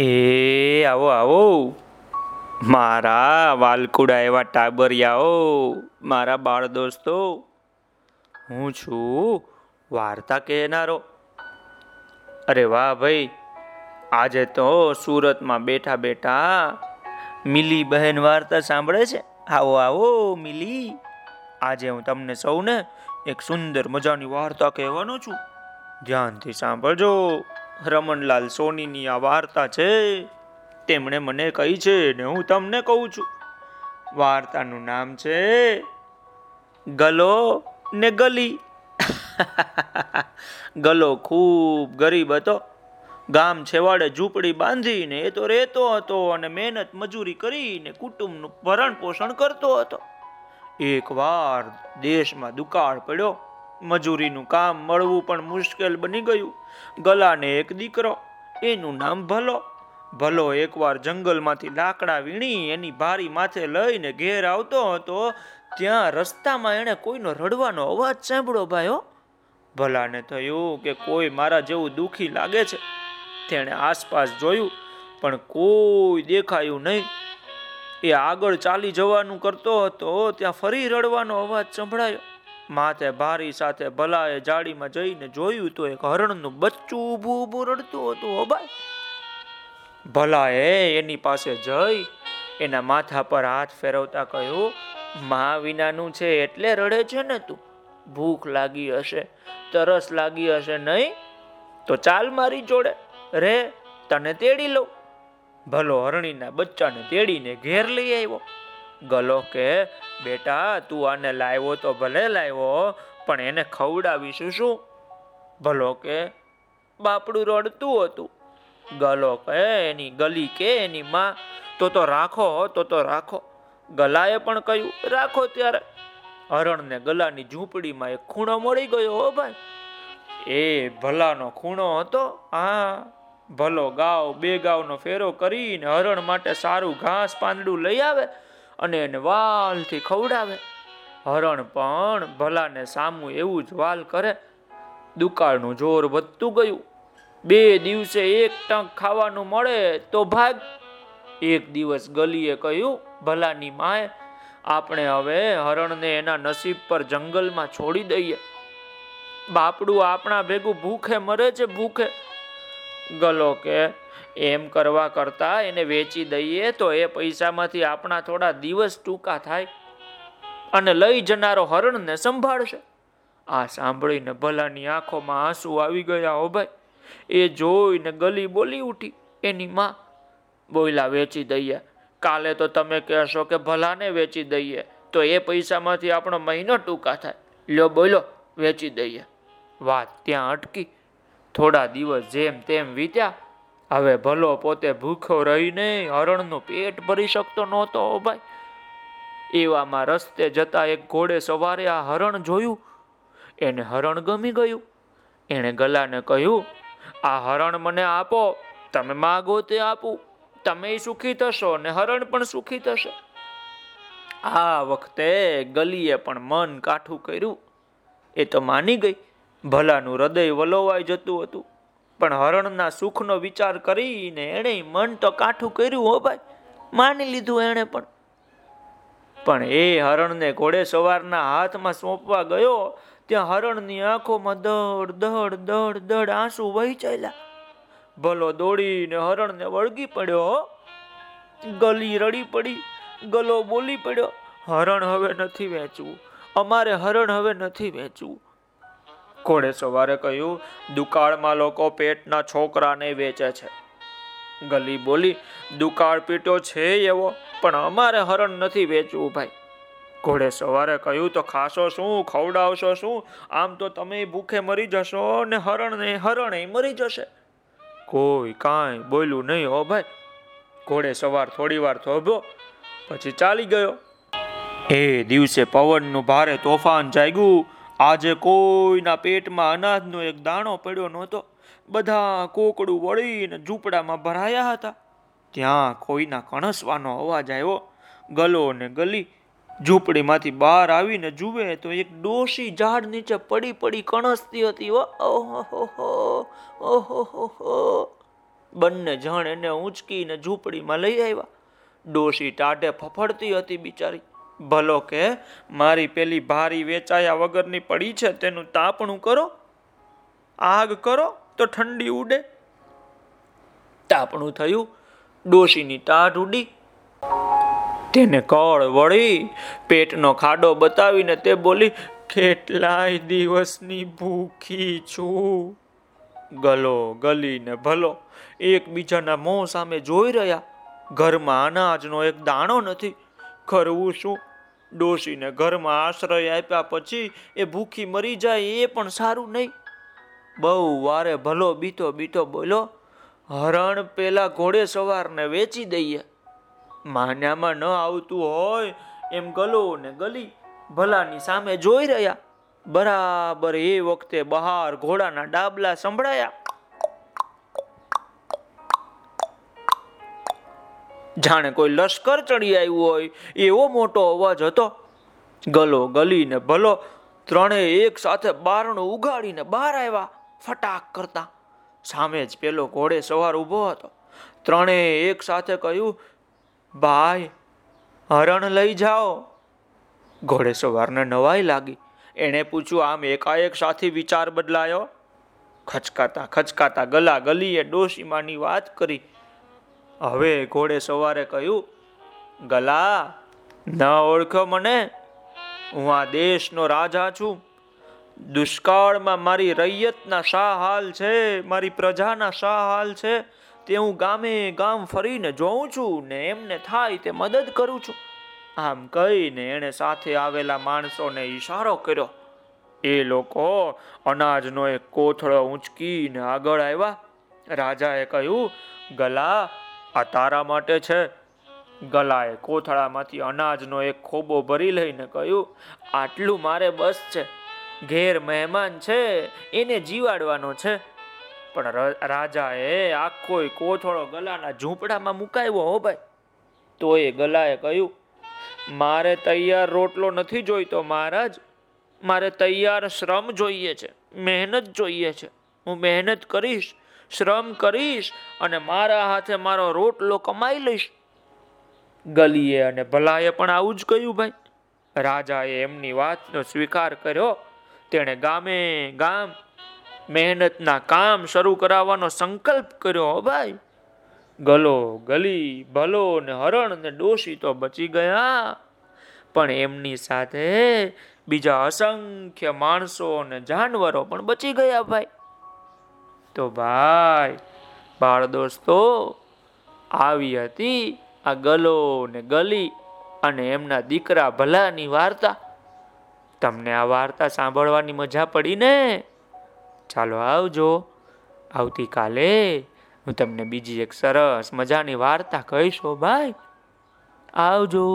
એ આવો આવો. મારા વાલકુડા એવા ટાબરિયાઓ, મારા બાળ દોસ્તો. હું છું વાર્તા કહેનારો. અરે વાહ ભાઈ, આજે તો સુરતમાં બેઠા બેઠા મિલી બહેન વાર્તા સાંભળે છે. આવો આવો, મિલી. આજે હું તમને સૌને એક સુંદર મજાની વાર્તા કહેવાનો છું. ધ્યાનથી સાંભળજો. રમણલાલ સોનીની આ વાર્તા છે, તેમણે મને કહી છે ને હું તમને કહું છું. વાર્તાનું નામ છે, ગલો ને ગલી. ગલો ખૂબ ગરીબ હતો. ગામ છેવાડે ઝૂંપડી બાંધીને એ તો રહેતો હતો અને મહેનત મજૂરી કરીને કુટુંબનું ભરણ પોષણ કરતો હતો. એકવાર દેશમાં દુકાળ પડ્યો. મજૂરીનું કામ મળવું પણ મુશ્કેલ બની ગયું. ગલાને એક દીકરો, એનું નામ ભલો. ભલો એકવાર જંગલમાંથી લાકડા વીણી એની ભારી માથે લઈને ઘેર આવતો હતો, ત્યાં રસ્તામાં એણે કોઈનો રડવાનો અવાજ સાંભળો ભાઈઓ. ભલાને થયું કે કોઈ મારા જેવું દુખી લાગે છે. તેણે આસપાસ જોયું, પણ કોઈ દેખાયું નહીં. એ આગળ ચાલી જવાનું કરતો હતો, ત્યાં ફરી રડવાનો અવાજ સંભળાયો. માથે ભારી સાથે ભલાએ જાળીમાં જઈને જોયું તો એક હરણનું બચ્ચું ઊભું ઊભું રડતું હતું. ભલા ભલાએ એની પાસે જઈ એના માથા પર હાથ ફેરવતા કહ્યું, મા વિનાનું છે એટલે રડે છે ને તું. ભૂખ લાગી હશે, તરસ લાગી હશે નહીં, તો ચાલ મારી જોડે. રે, તને તેડી લઉં. ભલો હરણીના બચ્ચાને તેડીને ઘેર લઈ આવ્યો. ગલો કે, બેટા, તું આને લાવ્યો તો ભલે લાવ્યો, પણ એને ખવડાવીશું શું? ભલો કે, બાપડું રડતું હતું. ગલો કે, એની ગલી કે, એની માં. તો તો રાખો, તો તો રાખો. ગલાએ પણ કહ્યું, રાખો ત્યારે. હરણને ગલાની ઝૂંપડીમાં એક ખૂણો મળી ગયો, હો ભાઈ. એ ભલાનો ખૂણો હતો, હા. ભલો ગાવ, બે ગાવનો ફેરો કરીને હરણ માટે સારું ઘાસ પાંદડું લઈ આવે અને એને વાલથી ખવડાવે. હરણ પણ ભલાને સામું એવું જ વાલ કરે. દુકાળનું જોર વધતું ગયું. બે દિવસે એક ટંક ખાવાનું મળે તો ભાગ. એક દિવસ ગલીએ કહ્યું, ભલાની માએ, આપણે હવે હરણને એના નસીબ પર જંગલમાં છોડી દઈએ. બાપડું આપણા ભેગું ભૂખે મરે છે ભૂખે. ગલો કે એમ કરવા કરતા એને વેચી દઈએ તો એ પૈસામાંથી આપણા થોડા દિવસ ટૂંકા થાય અને લઈ જનારો હરણને સંભાળશે. આ સાંભળીને ભલાની આંખોમાં આંસુ આવી ગયા હો ભાઈ, એ જોઈને ગલી બોલી ઉઠી, એની માં બોયલા વેચી દઈએ. કાલે તો તમે કહેશો કે ભલાને વેચી દઈએ, તો એ પૈસામાંથી આપણો મહિનો ટૂંકા થાય. લ્યો બોલો વેચી દઈએ. વાત ત્યાં અટકી. થોડા દિવસ જેમ તેમ વીત્યા. હવે ભલો પોતે ભૂખો રહીને હરણનું પેટ ભરી શકતો નહોતો ભાઈ. એવામાં રસ્તે જતા એક ઘોડે સવારે આ હરણ જોયું. એને હરણ ગમી ગયું. એણે ગલાને કહ્યું, આ હરણ મને આપો, તમે માગો તે આપું. તમે સુખી થશો ને હરણ પણ સુખી થશે. આ વખતે ગલીએ પણ મન કાઠું કર્યું. એ તો માની ગઈ. ભલાનું હૃદય વલોવાઈ જતું હતું. પણ હરણના સુખનો વિચાર કરીને એણે મન તો કાઠું કર્યું હો ભાઈ. માની લીધું એણે પણ. પણ એ હરણને ઘોડે સવારના હાથમાં સોંપવા ગયો, ત્યાં હરણની આંખોમાં દડ દડ દડ દડ આંસુ વહી ચાલ્યા. ભલો દોડીને હરણને વળગી પડ્યો ગલી રડી પડી, ગલો બોલી પડ્યો, હરણ હવે નથી વેચવું. અમારે હરણ હવે નથી વેચવું. ઘોડે સવારે કહ્યું, દુકાળમાં લોકો પેટના છોકરાને વેચે છે. ગલી બોલી, દુકાળ પીટો છે એવો, પણ અમારે હરણ નથી વેચવું ભાઈ. ઘોડે સવારે કહ્યું, તો ખાશો શું, ખવડાવશો શું? આમ તો તમે ભૂખે મરી જશો ને હરણ ને હરણ મરી જશે. કોઈ કાંઈ બોલ્યું નહીં હો ભાઈ. ઘોડે સવાર થોડી વાર થોભ્યો, પછી ચાલી ગયો. એ દિવસે પવનનું ભારે તોફાન જાગ્યું આજે કોઈના પેટમાં અનાજનો એક દાણો પડ્યો નહોતો, બધા કોકડું વળીને ઝૂંપડામાં ભરાયા હતા. ત્યાં કોઈના કણસવાનો અવાજ આવ્યો, ગલો ને ગલી. ઝૂંપડીમાંથી બહાર આવીને જુએ તો એક ડોશી ઝાડ નીચે પડી પડી કણસતી હતી. ઓહો બંને જણ એને ઊંચકીને ઝૂંપડીમાં લઈ આવ્યા. ડોશી ટાઢે ફફડતી હતી બિચારી. ભલો કે મારી પેલી ભારી વેચાયા વગરની પડી છે, તેનું તાપણું કરો, આગ કરો, તો ઠંડી ઉડે. તાપણું થયું, ડોશીની ટાઢ ઉડી. તેને કળ વળી, પેટનો ખાડો બતાવીને તે બોલી, કેટલાય દિવસની ભૂખી છું. ગલો ગલીને ભલો, એકબીજાના મોં સામે જોઈ રહ્યા. ઘરમાં અનાજનો એક દાણો નથી. કરવું શું? ડોશીને ઘરમાં આશ્રય આપ્યા પછી એ ભૂખી મરી જાય એ પણ સારું નહીં. બહુ વારે ભલો બીતો બીતો બોલો, હરણ પેલા ઘોડે સવારને વેચી દઈએ. માન્યામાં ન આવતું હોય એમ ગલો ને ગલી ભલાની સામે જોઈ રહ્યા. બરાબર એ વખતે બહાર ઘોડાના ડાબલા સંભળાયા. જાણે કોઈ લશ્કર ચડી આવ્યું હોય, એવો મોટો અવાજ હતો. ગલો ગલીને ભલો ત્રણે એક સાથે બારણું ઉગાડીને બહાર આવ્યા, ફટાક કરતા. સામે જ પેલો ઘોડે સવાર ઊભો હતો. ત્રણે એક સાથે કહ્યું, ભાઈ, હરણ લઈ જાઓ. ઘોડે સવારને નવાઈ લાગી. એણે પૂછ્યું, આમ એકાએક સાથી વિચાર બદલાયો? ખચકાતા ખચકાતા ગલા ગલીએ ડોશીમાની વાત કરી. હવે ઘોડે સવારે કહ્યું, ગલા, ન ઓળખ્યો મને. હું આ દેશનો રાજા છું. દુષ્કાળમાં મારી રૈયતના શા હાલ છે, મારી પ્રજાના શા હાલ છે. તે હું ગામે ગામ ફરીને જોઉં છું ને એમને થાય તે મદદ કરું છું. આમ કહીને એણે સાથે આવેલા માણસોને ઈશારો કર્યો. એ લોકો અનાજનો એક કોથળો ઊંચકીને આગળ આવ્યા. રાજાએ કહ્યું, ગલા આ તારા માટે છે? ગલાએ કોથળામાંથી અનાજનો એક ખોબો ભરી લઈને કહ્યું, આટલું મારે બસ છે. ઘેર મહેમાન છે, એને જીવાડવાનો છે. પણ રાજાએ આખો કોથળો ગલાના ઝૂંપડામાં મુકાયો, હો ભાઈ. તો એ ગલાએ કહ્યું, મારે તૈયાર રોટલો નથી જોઈતો મહારાજ. મારે તૈયાર શ્રમ જોઈએ છે. મહેનત જોઈએ છે. હું મહેનત કરીશ શ્રમ કરીશ અને મારા હાથે મારો રોટલો કમાઈ લઈશ. ગલીએ અને ભલાએ પણ આવું જ કહ્યું ભાઈ. રાજાએ એમની વાતનો સ્વીકાર કર્યો. તેણે ગામે ગામ મહેનતના કામ શરૂ કરાવવાનો સંકલ્પ કર્યો ભાઈ, ગલો ગલી, ભલો ને હરણ ને ડોશી તો બચી ગયા. પણ એમની સાથે બીજા અસંખ્ય માણસો અને જાનવરો પણ બચી ગયા ભાઈ. તો ભાઈ, બાળ દોસ્તો, આવી હતી આ ગલો ને ગલી અને એમના દીકરા ભલાની વાર્તા. તમને આ વાર્તા સાંભળવાની મજા પડી ને? ચાલો આવજો. આવતીકાલે હું તમને બીજી એક સરસ મજાની વાર્તા કહીશો ભાઈ. આવજો.